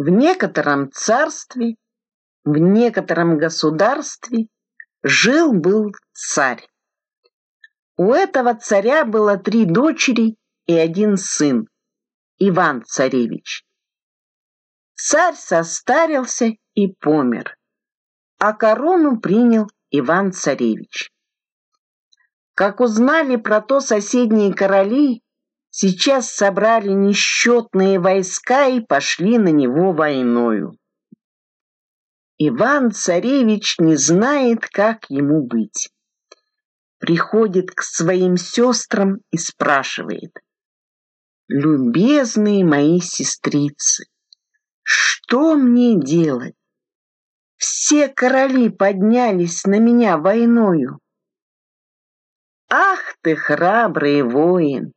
В некотором царстве, в некотором государстве жил-был царь. У этого царя было три дочери и один сын, Иван-царевич. Царь состарился и помер, а корону принял Иван-царевич. Как узнали про то соседние короли, сейчас собрали несчетные войска и пошли на него войною. Иван-царевич не знает, как ему быть. Приходит к своим сестрам и спрашивает. «Любезные мои сестрицы, что мне делать? Все короли поднялись на меня войною. Ах ты, храбрый воин!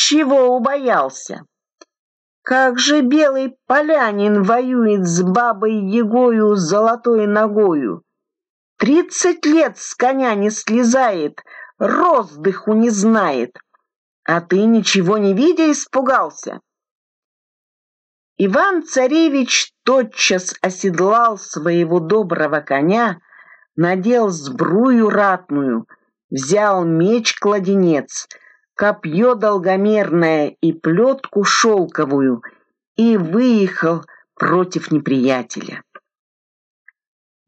Чего убоялся? Как же белый полянин воюет с бабой Егою с золотой ногою? Тридцать лет с коня не слезает, роздыху не знает. А ты ничего не видя испугался? Иван-царевич тотчас оседлал своего доброго коня, надел сбрую ратную, взял меч-кладенец, копье долгомерное и плетку шелковую и выехал против неприятеля.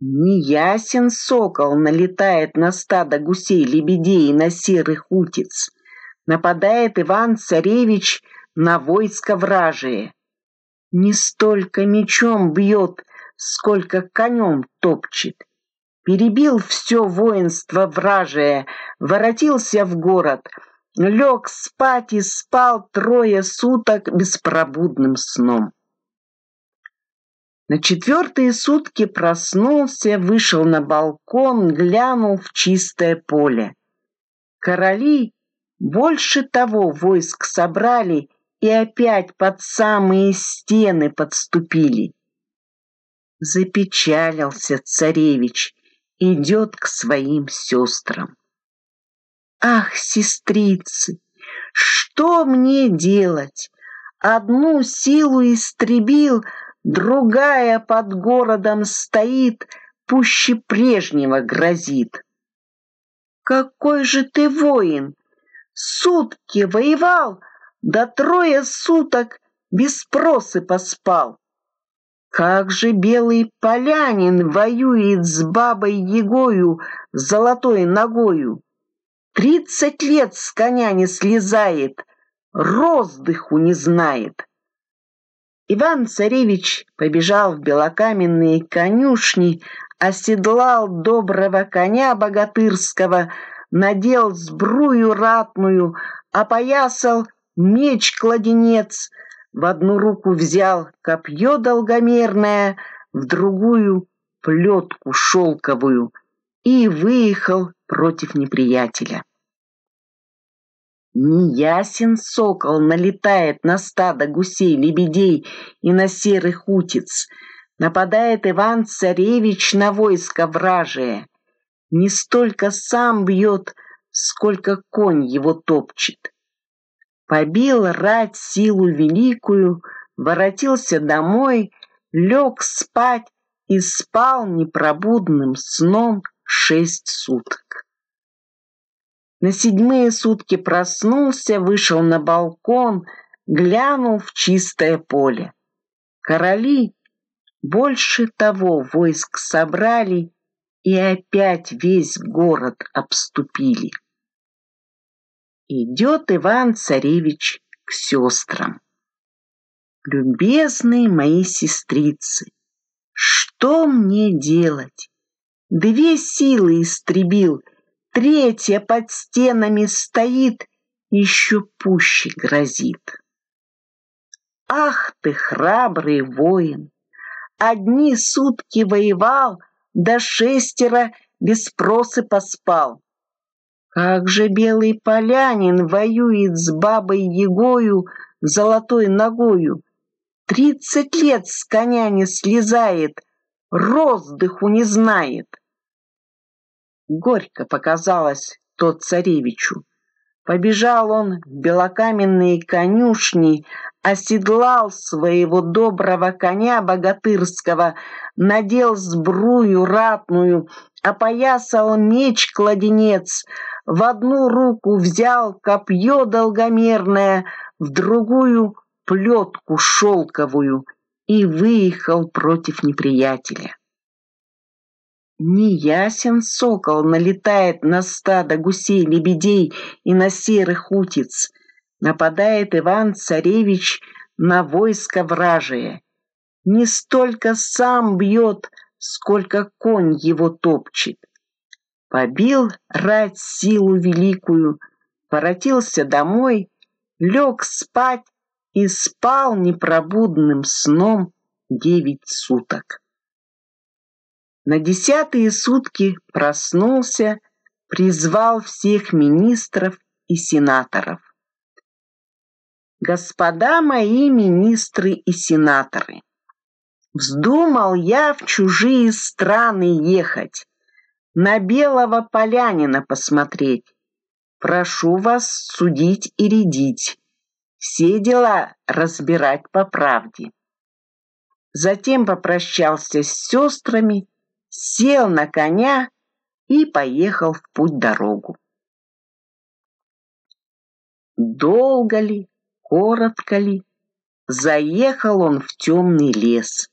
Неясен сокол налетает на стадо гусей-лебедей на серых утиц. Нападает Иван-царевич на войско вражие. Не столько мечом бьет, сколько конем топчет. Перебил все воинство вражее, воротился в город, лег спать и спал трое суток беспробудным сном. На четвертые сутки проснулся, вышел на балкон, глянул в чистое поле. Короли больше того войск собрали и опять под самые стены подступили. Запечалился царевич, идет к своим сестрам. Ах, сестрицы, что мне делать? Одну силу истребил — другая под городом стоит, пуще прежнего грозит. Какой же ты воин! Сутки воевал, да трое суток без спросы поспал. Как же белый полянин воюет с бабой Егою золотой ногою? Тридцать лет с коня не слезает, роздыху не знает. Иван-царевич побежал в белокаменные конюшни, оседлал доброго коня богатырского, надел сбрую ратную, опоясал меч-кладенец, в одну руку взял копье долгомерное, в другую — плетку шелковую и выехал против неприятеля. Неясен сокол налетает на стадо гусей-лебедей и на серых утиц. Нападает Иван-царевич на войско вражие. Не столько сам бьет, сколько конь его топчет. Побил рать силу великую, воротился домой, лег спать и спал непробудным сном шесть суток. На седьмые сутки проснулся, вышел на балкон, глянул в чистое поле. Короли больше того войск собрали и опять весь город обступили. Идет Иван-царевич к сестрам. Любезные мои сестрицы, что мне делать? Две силы истребил — третья под стенами стоит, еще пуще грозит. Ах ты, храбрый воин! Одни сутки воевал, до шестеро без спросы поспал. Как же белый полянин воюет с бабой Егою золотой ногою, Тридцать лет с коня не слезает, роздыху не знает. Горько показалось то царевичу. Побежал он в белокаменные конюшни, оседлал своего доброго коня богатырского, надел сбрую ратную, опоясал меч-кладенец, в одну руку взял копье долгомерное, в другую — плетку шелковую и выехал против неприятеля. Неясен сокол налетает на стадо гусей-лебедей и на серых утиц. Нападает Иван-царевич на войско вражие. Не столько сам бьет, сколько конь его топчет. Побил рать силу великую, воротился домой, лег спать и спал непробудным сном девять суток. На десятые сутки проснулся, призвал всех министров и сенаторов. Господа мои министры и сенаторы, вздумал я в чужие страны ехать, на белого полянина посмотреть. Прошу вас судить и рядить, все дела разбирать по правде. Затем попрощался с сестрами сел на коня и поехал в путь-дорогу. Долго ли, коротко ли, заехал он в темный лес.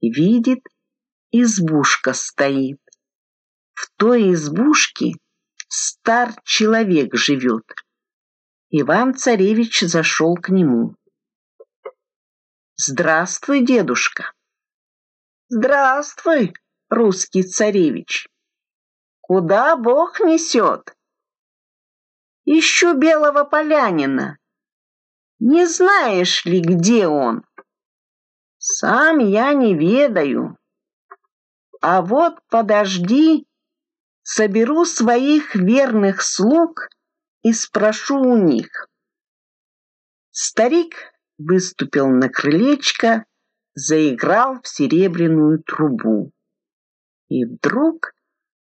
Видит, избушка стоит. В той избушке стар человек живет. Иван-царевич зашел к нему. «Здравствуй, дедушка!» «Здравствуй, русский царевич. Куда Бог несет? Ищу белого полянина. Не знаешь ли, где он? Сам я не ведаю. А вот подожди, соберу своих верных слуг и спрошу у них. Старик выступил на крылечко, заиграл в серебряную трубу. И вдруг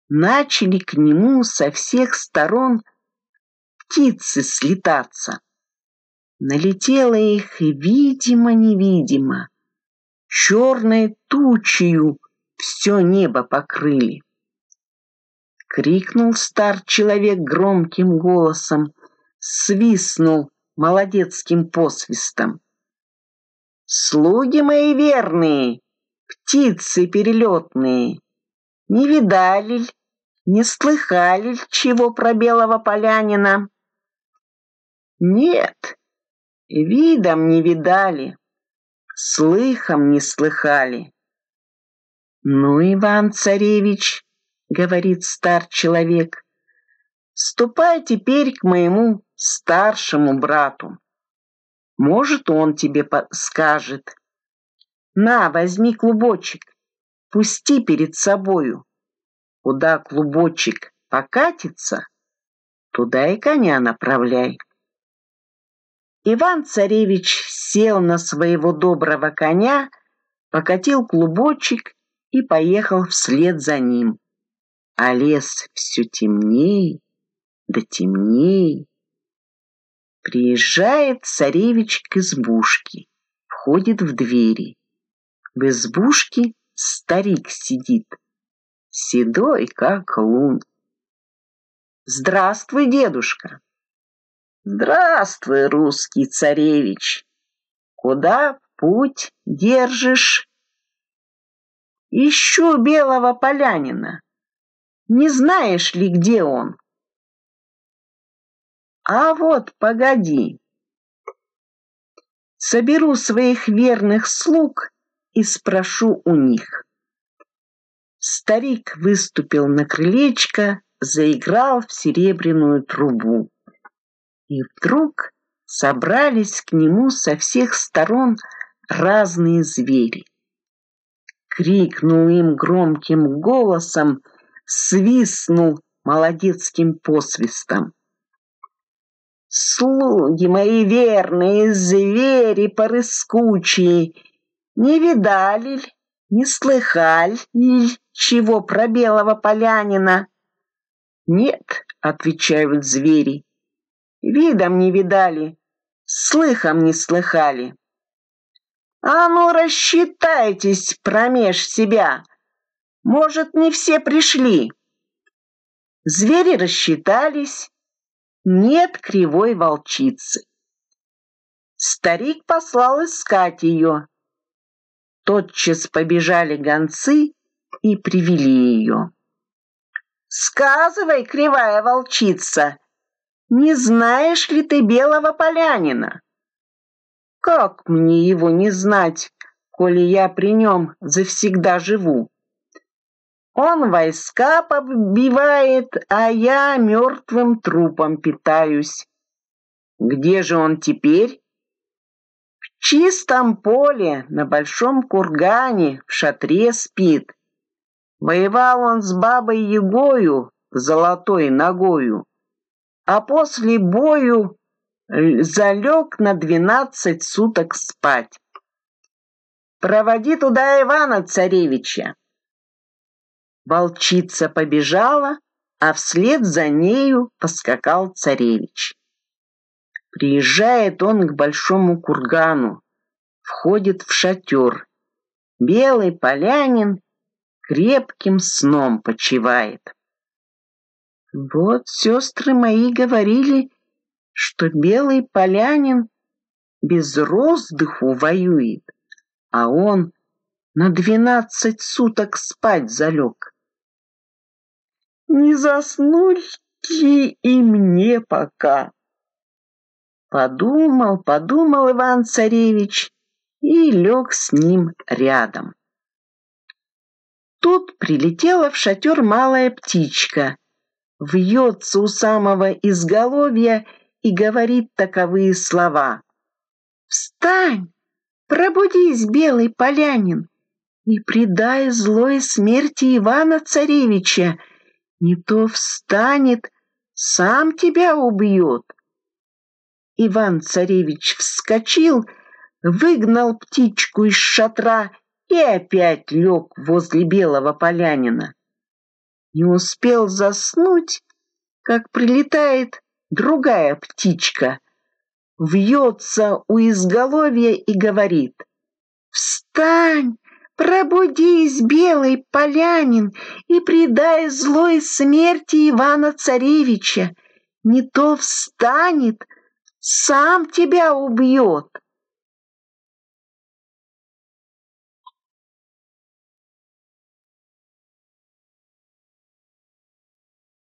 начали к нему со всех сторон птицы слетаться. Налетело их видимо-невидимо, черной тучью все небо покрыли. Крикнул стар человек громким голосом, свистнул молодецким посвистом. «Слуги мои верные, птицы перелетные, не видали ль, не слыхали ль чего про белого полянина? Нет, видом не видали, слыхом не слыхали. Ну, Иван-царевич, говорит стар человек, ступай теперь к моему старшему брату. Может, он тебе скажет. На, возьми клубочек, пусти перед собою. Куда клубочек покатится, туда и коня направляй. Иван-царевич сел на своего доброго коня, покатил клубочек и поехал вслед за ним. А лес все темней, да темней. Приезжает царевич к избушке, входит в двери. В избушке старик сидит, седой, как лун. Здравствуй, дедушка. Здравствуй, русский царевич. Куда путь держишь? Ищу белого полянина. Не знаешь ли, где он? А вот погоди. Соберу своих верных слуг и спрошу у них. Старик выступил на крылечко, заиграл в серебряную трубу. И вдруг собрались к нему со всех сторон разные звери. Крикнул им громким голосом, свистнул молодецким посвистом. Слуги мои верные, звери порыскучие, не видали ль, не слыхали ли чего про белого полянина? Нет, отвечают звери, видом не видали, слыхом не слыхали. А ну рассчитайтесь промеж себя, может, не все пришли. Звери рассчитались, нет кривой волчицы. Старик послал искать ее. Тотчас побежали гонцы и привели ее. «Сказывай, кривая волчица, не знаешь ли ты белого полянина?» «Как мне его не знать, коли я при нем завсегда живу?» Он войска побивает, а я мертвым трупом питаюсь. Где же он теперь? Чистом поле, на большом кургане, в шатре спит. Воевал он с бабой Егою, золотой ногою, а после бою залег на двенадцать суток спать. Проводи туда Ивана Царевича. Волчица побежала, а вслед за нею поскакал царевич. Приезжает он к большому кургану, входит в шатер. Белый полянин крепким сном почивает. Вот сестры мои говорили, что белый полянин без роздыху воюет, а он на двенадцать суток спать залег. Не заснуть и мне пока. Подумал, подумал Иван-царевич и лег с ним рядом. Тут прилетела в шатер малая птичка, вьется у самого изголовья и говорит таковые слова. «Встань, пробудись, белый полянин, и предай злой смерти Ивана-царевича, не то встанет, сам тебя убьет». Иван-царевич вскочил, выгнал птичку из шатра и опять лег возле белого полянина. Не успел заснуть, как прилетает другая птичка, вьется у изголовья и говорит «Встань, пробудись, белый полянин, и предай злой смерти Ивана-царевича, не то встанет, сам тебя убьет.